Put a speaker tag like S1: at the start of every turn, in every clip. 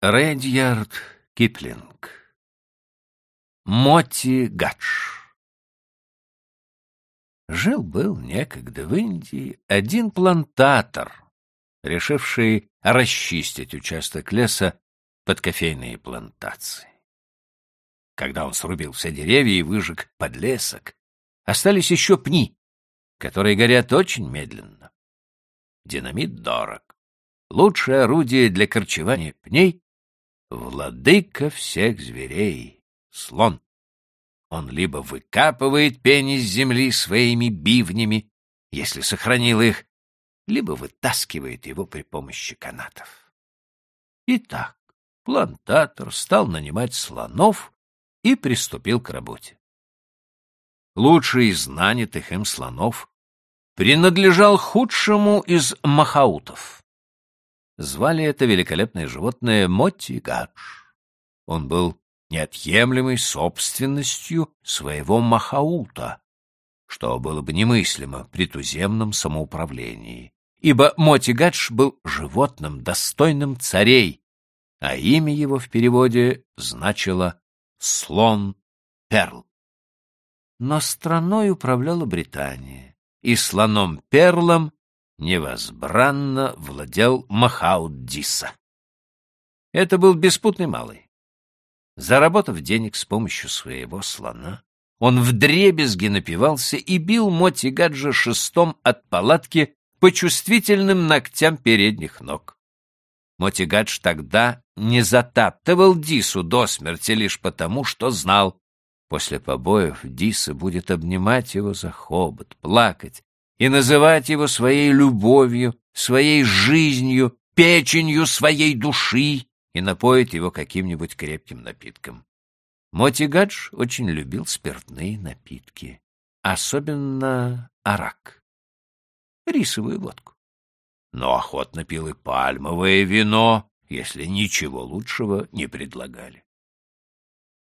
S1: Редьярд Киплинг Моти Гадж Жил-был некогда в Индии один плантатор, решивший расчистить участок леса под кофейные плантации. Когда он срубил все деревья и выжег подлесок, остались еще пни, которые горят очень медленно. Динамит дорог. Лучшее орудие для корчевания пней Владыка всех зверей, слон. Он либо выкапывает пень из земли своими бивнями, если сохранил их, либо вытаскивает его при помощи канатов. Итак, плантатор стал нанимать слонов и приступил к работе. Лучший из нанятых им слонов принадлежал худшему из махаутов. Звали это великолепное животное Мотти Гадж. Он был неотъемлемой собственностью своего Махаута, что было бы немыслимо при туземном самоуправлении, ибо Моти Гадж был животным, достойным царей, а имя его в переводе значило «слон Перл». Но страной управляла Британия, и слоном Перлом невозбранно владел Махауддиса. Это был беспутный малый. Заработав денег с помощью своего слона, он вдребезги напивался и бил Мотигаджа шестом от палатки по чувствительным ногтям передних ног. Мотигадж тогда не затаптывал Дису до смерти лишь потому, что знал, после побоев Диса будет обнимать его за хобот, плакать и называть его своей любовью, своей жизнью, печенью своей души и напоить его каким-нибудь крепким напитком. Мотигадж очень любил спиртные напитки, особенно арак, рисовую водку. Но охотно пил и пальмовое вино, если ничего лучшего не предлагали.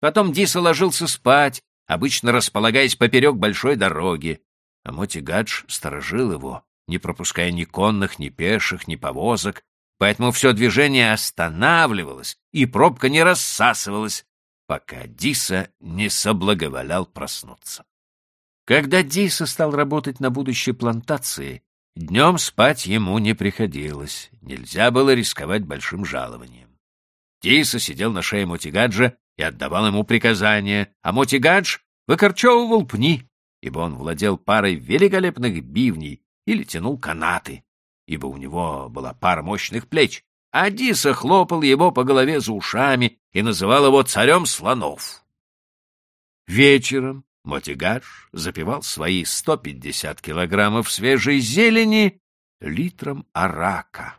S1: Потом Диса ложился спать, обычно располагаясь поперек большой дороги, а Мотигадж сторожил его, не пропуская ни конных, ни пеших, ни повозок, поэтому все движение останавливалось, и пробка не рассасывалась, пока Диса не соблаговолял проснуться. Когда Диса стал работать на будущей плантации, днем спать ему не приходилось, нельзя было рисковать большим жалованием. Диса сидел на шее Мотигаджа и отдавал ему приказания, а Мотигадж выкорчевывал пни, ибо он владел парой великолепных бивней или тянул канаты, ибо у него была пара мощных плеч, а Диса хлопал его по голове за ушами и называл его царем слонов. Вечером Мотигаш запивал свои 150 килограммов свежей зелени литром арака.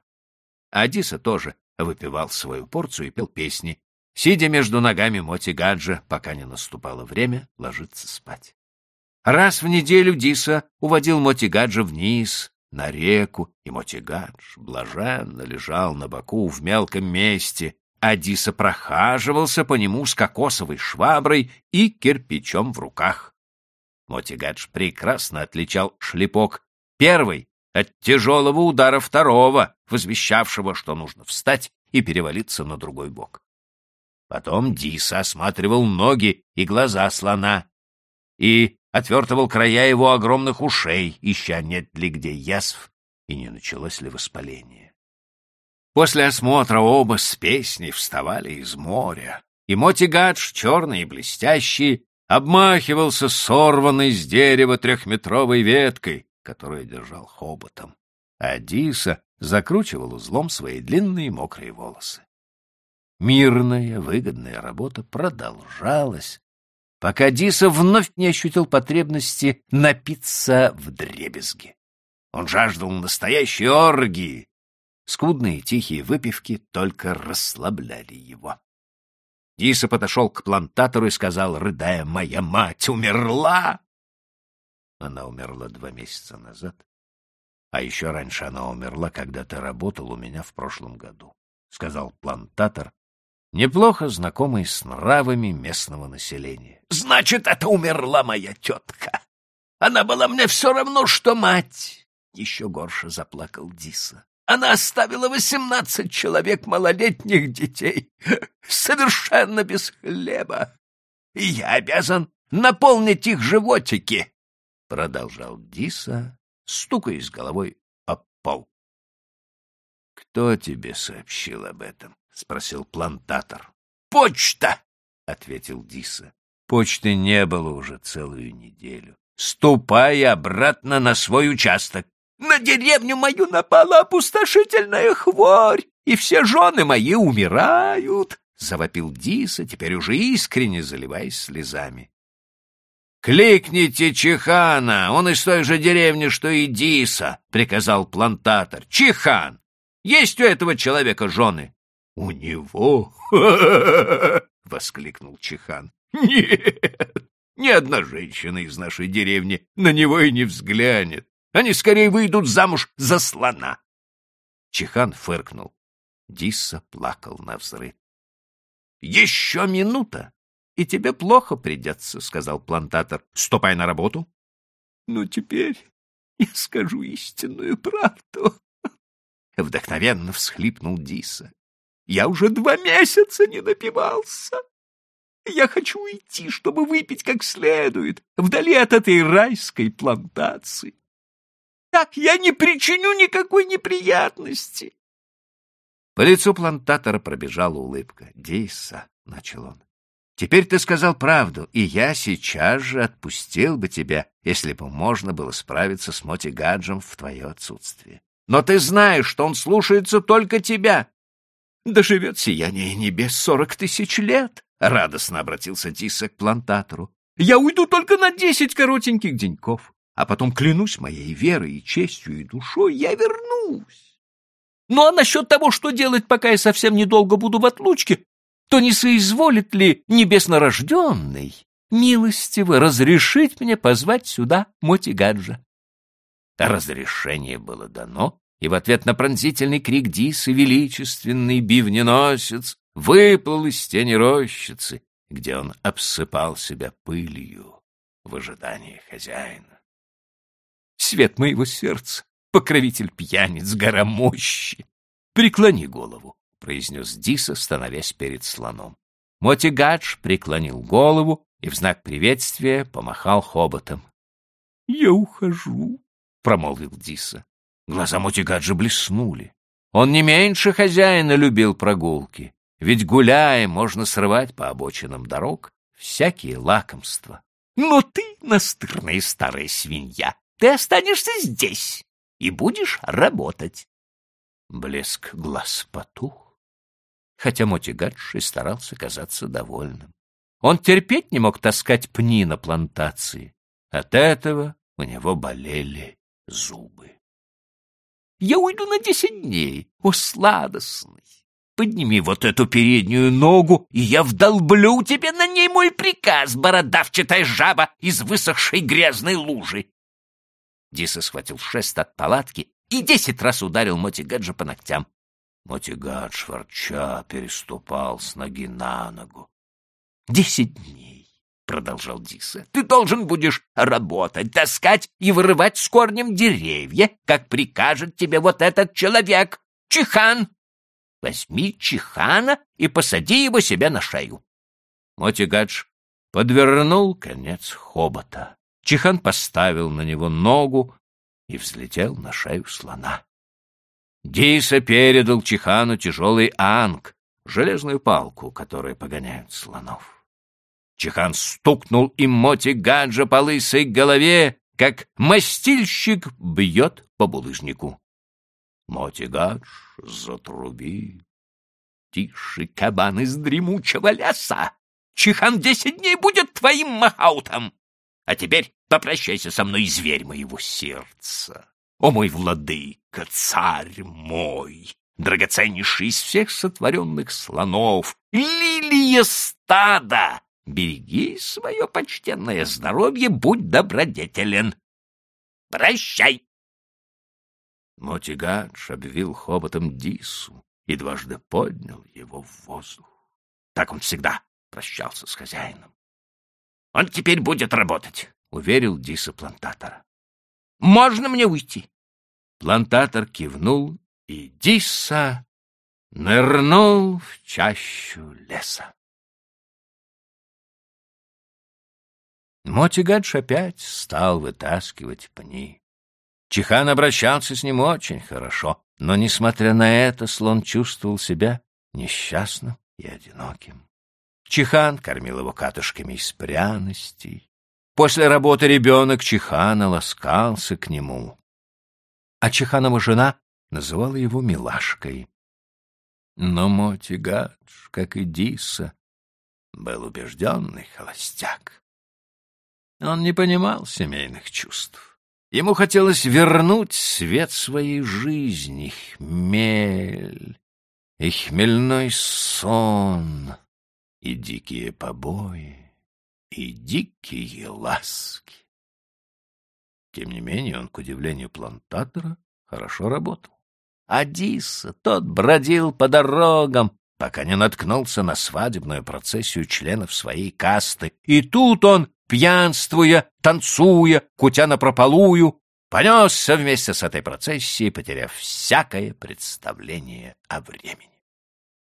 S1: А Диса тоже выпивал свою порцию и пел песни, сидя между ногами Мотигаджа, пока не наступало время ложиться спать. Раз в неделю Диса уводил Мотигаджа вниз, на реку, и Мотигадж блаженно лежал на боку в мелком месте, а Диса прохаживался по нему с кокосовой шваброй и кирпичом в руках. Мотигадж прекрасно отличал шлепок первый от тяжелого удара второго, возвещавшего, что нужно встать и перевалиться на другой бок. Потом Диса осматривал ноги и глаза слона и отвертывал края его огромных ушей, ища нет ли где язв и не началось ли воспаление. После осмотра оба с песней вставали из моря, и Мотигадж, черный и блестящий, обмахивался сорванной с дерева трехметровой веткой, которую держал хоботом, а Диса закручивал узлом свои длинные мокрые волосы. Мирная, выгодная работа продолжалась, пока Диса вновь не ощутил потребности напиться в дребезги. Он жаждал настоящей оргии. Скудные тихие выпивки только расслабляли его. Диса подошел к плантатору и сказал, рыдая, «Моя мать умерла!» Она умерла два месяца назад. А еще раньше она умерла, когда ты работал у меня в прошлом году, — сказал плантатор, неплохо знакомый с нравами местного населения. — Значит, это умерла моя тетка. Она была мне все равно, что мать. Еще горше заплакал Диса. Она оставила восемнадцать человек малолетних детей, совершенно без хлеба. И я обязан наполнить их животики, — продолжал Диса, стукаясь головой об пол. — Кто тебе сообщил об этом? — спросил плантатор. — Почта! — ответил Диса. Почты не было уже целую неделю. Ступай обратно на свой участок. На деревню мою напала опустошительная хворь, и все жены мои умирают, — завопил Диса, теперь уже искренне заливаясь слезами. — Кликните Чихана, он из той же деревни, что и Диса, — приказал плантатор. — Чихан! Есть у этого человека жены? — У него? — воскликнул Чихан. — Нет, ни одна женщина из нашей деревни на него и не взглянет. Они скорее выйдут замуж за слона. Чихан фыркнул. Дисса плакал на взрыв. — Еще минута, и тебе плохо придется, — сказал плантатор. — Ступай на работу. — Ну, теперь я скажу истинную правду. Вдохновенно всхлипнул Диса. — Я уже два месяца не напивался. Я хочу уйти, чтобы выпить как следует, вдали от этой райской плантации. Так я не причиню никакой неприятности. По лицу плантатора пробежала улыбка. «Дейса», — начал он, — «теперь ты сказал правду, и я сейчас же отпустил бы тебя, если бы можно было справиться с Моти Гаджем в твое отсутствие. Но ты знаешь, что он слушается только тебя. Доживет сияние небес сорок тысяч лет, — радостно обратился Диса к плантатору. «Я уйду только на десять коротеньких деньков, а потом, клянусь моей верой и честью и душой, я вернусь. Ну а насчет того, что делать, пока я совсем недолго буду в отлучке, то не соизволит ли небеснорожденный милостиво разрешить мне позвать сюда Мотигаджа?» Разрешение было дано, и в ответ на пронзительный крик Дисы величественный бивненосец выплыл из тени рощицы, где он обсыпал себя пылью в ожидании хозяина. Свет моего сердца, покровитель пьяниц, гора мощи, преклони голову, — произнес Диса, становясь перед слоном. Мотигадж преклонил голову и в знак приветствия помахал хоботом. — Я ухожу, — промолвил Диса. Глаза Мотигаджа блеснули. Он не меньше хозяина любил прогулки. Ведь, гуляя, можно срывать по обочинам дорог всякие лакомства. Но ты, настырная старая свинья, ты останешься здесь и будешь работать. Блеск глаз потух, хотя Мотигадж и старался казаться довольным. Он терпеть не мог таскать пни на плантации. От этого у него болели зубы. — Я уйду на десять дней, о сладостный! Подними вот эту переднюю ногу, и я вдолблю тебе на ней мой приказ, бородавчатая жаба из высохшей грязной лужи. Диса схватил шест от палатки и десять раз ударил Мотигаджа по ногтям. Мотигадж, ворча, переступал с ноги на ногу. — Десять дней, — продолжал Диса, — ты должен будешь работать, таскать и вырывать с корнем деревья, как прикажет тебе вот этот человек, Чихан. Возьми Чихана и посади его себе на шею. Мотигадж подвернул конец хобота. Чихан поставил на него ногу и взлетел на шею слона. Диса передал Чихану тяжелый анг, железную палку, которой погоняют слонов. Чихан стукнул им Мотигаджа по лысой голове, как мастильщик бьет по булыжнику. Мотигадж затрубил. Тише, кабан из дремучего леса! Чихан десять дней будет твоим махаутом! А теперь попрощайся со мной, зверь моего сердца. О мой владыка, царь мой, драгоценнейший из всех сотворенных слонов, лилия стада! Береги свое почтенное здоровье, будь добродетелен. Прощай! Мотигадж обвил хоботом Дису и дважды поднял его в воздух. Так он всегда прощался с хозяином. — Он теперь будет работать, — уверил Диса плантатора. — Можно мне уйти? Плантатор кивнул и Диса нырнул в чащу леса. Мотигадж опять стал вытаскивать пни. Чихан обращался с ним очень хорошо, но, несмотря на это, слон чувствовал себя несчастным и одиноким. Чихан кормил его катышками из пряностей. После работы ребенок Чихана ласкался к нему, а Чиханова жена называла его милашкой. Но Мотигадж, как и Диса, был убежденный холостяк. Он не понимал семейных чувств. Ему хотелось вернуть свет своей жизни, хмель и хмельной сон, и дикие побои, и дикие ласки. Тем не менее он, к удивлению плантатора, хорошо работал. А Диса, тот бродил по дорогам, пока не наткнулся на свадебную процессию членов своей касты. И тут он пьянствуя, танцуя, кутя напропалую, понесся вместе с этой процессией, потеряв всякое представление о времени.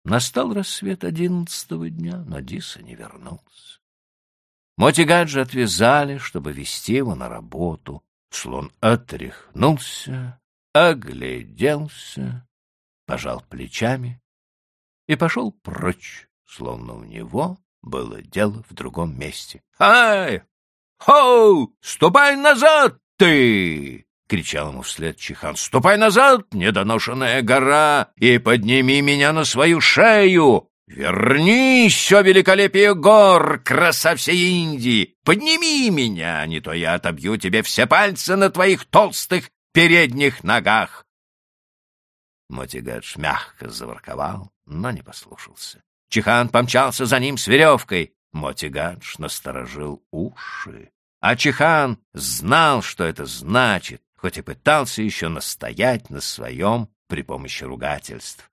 S1: Настал рассвет одиннадцатого дня, но Диса не вернулся. Мотигаджи отвязали, чтобы вести его на работу. Слон отряхнулся, огляделся, пожал плечами и пошел прочь, словно у него было дело в другом месте. «Ай! Хоу! Ступай назад ты!» — кричал ему вслед Чихан. «Ступай назад, недоношенная гора, и подними меня на свою шею! Вернись, все великолепие гор, краса всей Индии! Подними меня, не то я отобью тебе все пальцы на твоих толстых передних ногах!» Мотигадж мягко заворковал, но не послушался. Чихан помчался за ним с веревкой. Мотигадж насторожил уши. А Чихан знал, что это значит, хоть и пытался еще настоять на своем при помощи ругательств.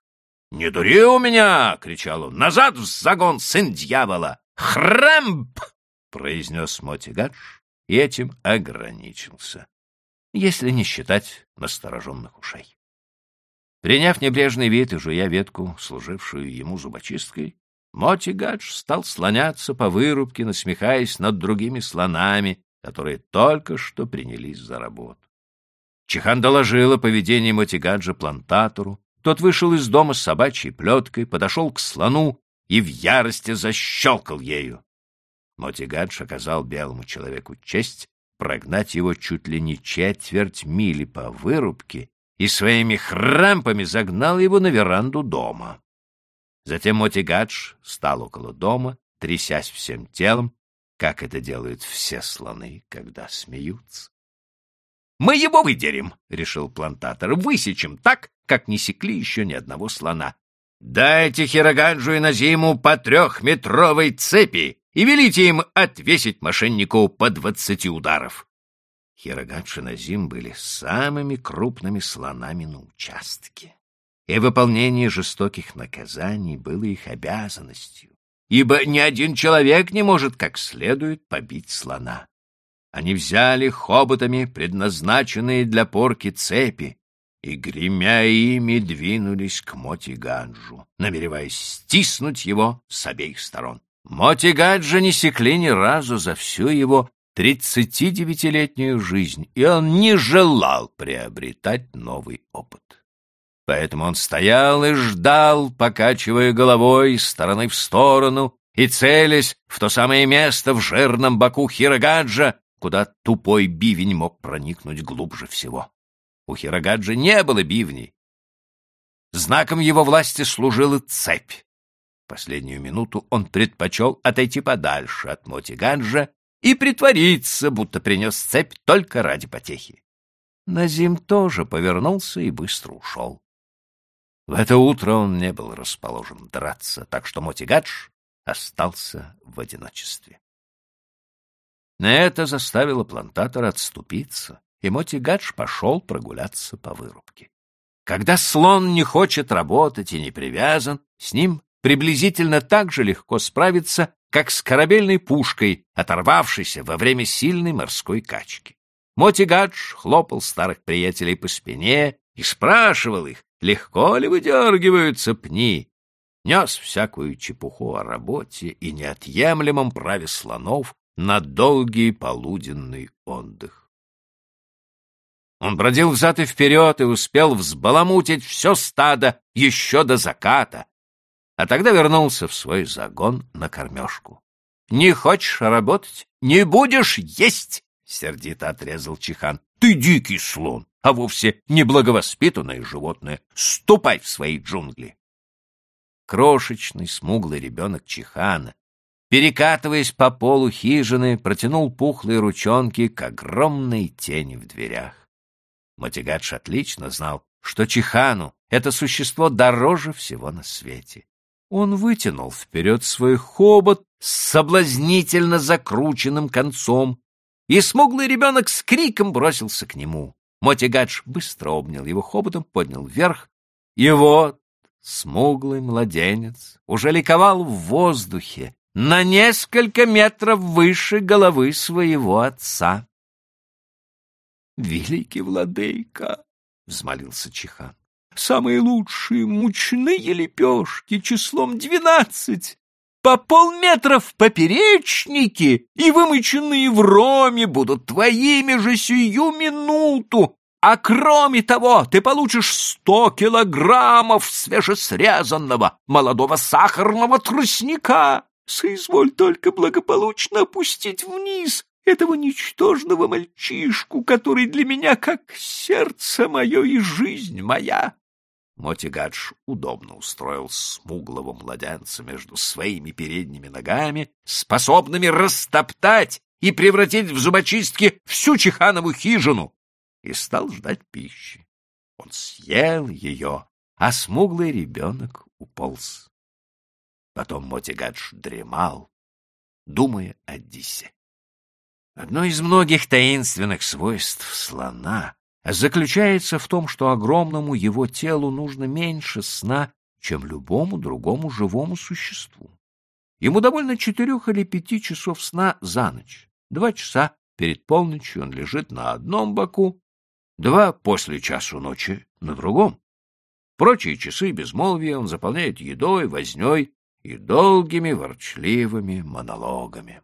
S1: — Не дури у меня! — кричал он. — Назад в загон, сын дьявола! Храмп! — произнес Мотигадж и этим ограничился, если не считать настороженных ушей. Приняв небрежный вид и жуя ветку, служившую ему зубочисткой, Моти Гадж стал слоняться по вырубке, насмехаясь над другими слонами, которые только что принялись за работу. Чихан доложил о поведении Мотигаджа плантатору. Тот вышел из дома с собачьей плеткой, подошел к слону и в ярости защелкал ею. Мотигадж оказал белому человеку честь прогнать его чуть ли не четверть мили по вырубке и своими хрампами загнал его на веранду дома. Затем Мотигадж стал около дома, трясясь всем телом, как это делают все слоны, когда смеются. «Мы его выдерем», — решил плантатор, — «высечем так, как не секли еще ни одного слона. Дайте Хирогаджу и Назиму по трехметровой цепи и велите им отвесить мошеннику по двадцати ударов. Хирогадж и Назим были самыми крупными слонами на участке, и выполнение жестоких наказаний было их обязанностью, ибо ни один человек не может как следует побить слона. Они взяли хоботами предназначенные для порки цепи и, гремя ими, двинулись к Мотигаджу, намереваясь стиснуть его с обеих сторон. Мотигаджа не секли ни разу за всю его тридцатидевятилетнюю жизнь, и он не желал приобретать новый опыт. Поэтому он стоял и ждал, покачивая головой из стороны в сторону и целясь в то самое место в жирном боку Хирогаджа, куда тупой бивень мог проникнуть глубже всего. У Хирогаджа не было бивней. Знаком его власти служила цепь. Последнюю минуту он предпочел отойти подальше от Мотигаджа и притвориться, будто принес цепь только ради потехи. Назим тоже повернулся и быстро ушел. В это утро он не был расположен драться, так что Мотигадж остался в одиночестве. На это заставило плантатора отступиться, и Мотигадж пошел прогуляться по вырубке. Когда слон не хочет работать и не привязан, с ним приблизительно так же легко справиться, как с корабельной пушкой, оторвавшейся во время сильной морской качки. Мотигадж хлопал старых приятелей по спине и спрашивал их, легко ли выдергиваются пни, нес всякую чепуху о работе и неотъемлемом праве слонов на долгий полуденный отдых. Он бродил взад и вперед и успел взбаламутить все стадо еще до заката, а тогда вернулся в свой загон на кормежку. — Не хочешь работать? Не будешь есть! — сердито отрезал Чихан. — Ты дикий слон, а вовсе неблаговоспитанное животное. Ступай в свои джунгли! Крошечный, смуглый ребенок Чихана, перекатываясь по полу хижины, протянул пухлые ручонки к огромной тени в дверях. Мотигадж отлично знал, что Чихану это существо дороже всего на свете. Он вытянул вперед свой хобот с соблазнительно закрученным концом, и смуглый ребенок с криком бросился к нему. Мотигадж быстро обнял его хоботом, поднял вверх, и вот смуглый младенец уже ликовал в воздухе на несколько метров выше головы своего отца. «Великий владыка!» — взмолился Чихан самые лучшие мучные лепешки числом двенадцать, по полметра в поперечнике и вымоченные в роме будут твоими же сию минуту, а кроме того ты получишь сто килограммов свежесрезанного молодого сахарного тростника. Соизволь только благополучно опустить вниз этого ничтожного мальчишку, который для меня как сердце мое и жизнь моя. Мотигадж удобно устроил смуглого младенца между своими передними ногами, способными растоптать и превратить в зубочистки всю Чиханову хижину, и стал ждать пищи. Он съел ее, а смуглый ребенок уполз. Потом Мотигадж дремал, думая о Дисе. Одно из многих таинственных свойств слона заключается в том, что огромному его телу нужно меньше сна, чем любому другому живому существу. Ему довольно четырех или пяти часов сна за ночь. Два часа перед полночью он лежит на одном боку, два после часу ночи на другом. Прочие часы безмолвия он заполняет едой, возней и долгими ворчливыми монологами.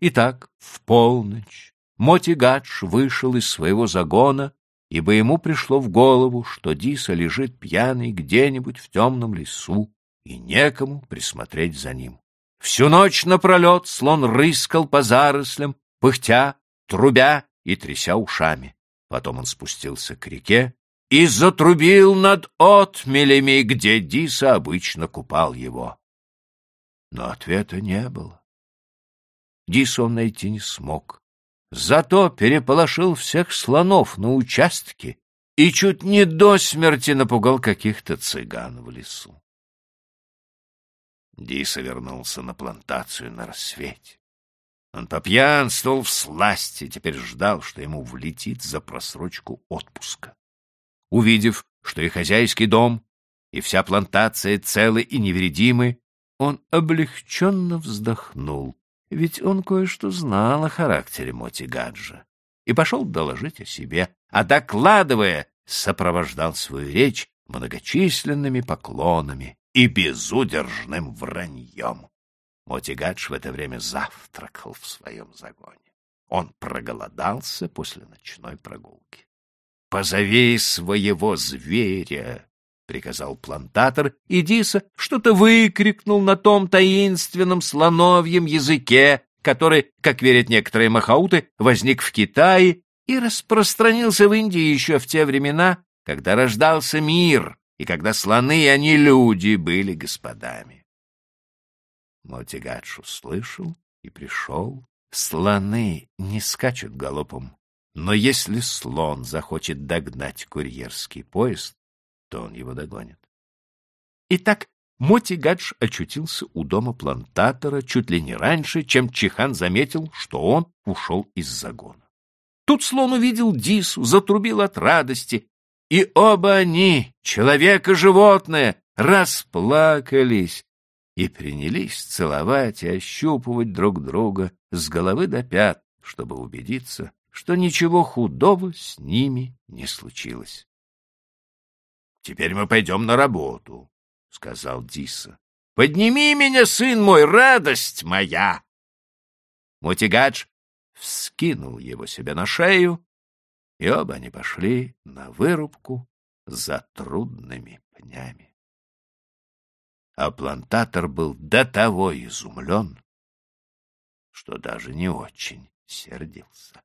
S1: Итак, в полночь Мотигадж вышел из своего загона, ибо ему пришло в голову, что Диса лежит пьяный где-нибудь в темном лесу, и некому присмотреть за ним. Всю ночь напролет слон рыскал по зарослям, пыхтя, трубя и тряся ушами. Потом он спустился к реке и затрубил над отмелями, где Диса обычно купал его. Но ответа не было. Дису он найти не смог. Зато переполошил всех слонов на участке и чуть не до смерти напугал каких-то цыган в лесу. Диса вернулся на плантацию на рассвете. Он попьянствовал в сласти, теперь ждал, что ему влетит за просрочку отпуска. Увидев, что и хозяйский дом, и вся плантация целы и невредимы, он облегченно вздохнул ведь он кое-что знал о характере Моти Гаджа и пошел доложить о себе, а докладывая, сопровождал свою речь многочисленными поклонами и безудержным враньем. Мотигадж в это время завтракал в своем загоне. Он проголодался после ночной прогулки. — Позови своего зверя! Приказал плантатор, и Диса что-то выкрикнул на том таинственном слоновьем языке, который, как верят некоторые махауты, возник в Китае и распространился в Индии еще в те времена, когда рождался мир и когда слоны, а не люди, были господами. Мотигадж услышал и пришел. Слоны не скачут галопом, но если слон захочет догнать курьерский поезд, то он его догонит. Итак, Моти Гадж очутился у дома плантатора чуть ли не раньше, чем Чихан заметил, что он ушел из загона. Тут слон увидел Дису, затрубил от радости, и оба они, человек и животное, расплакались и принялись целовать и ощупывать друг друга с головы до пят, чтобы убедиться, что ничего худого с ними не случилось. — Теперь мы пойдем на работу, — сказал Диса. — Подними меня, сын мой, радость моя! Мутигадж вскинул его себе на шею, и оба они пошли на вырубку за трудными пнями. А плантатор был до того изумлен, что даже не очень сердился.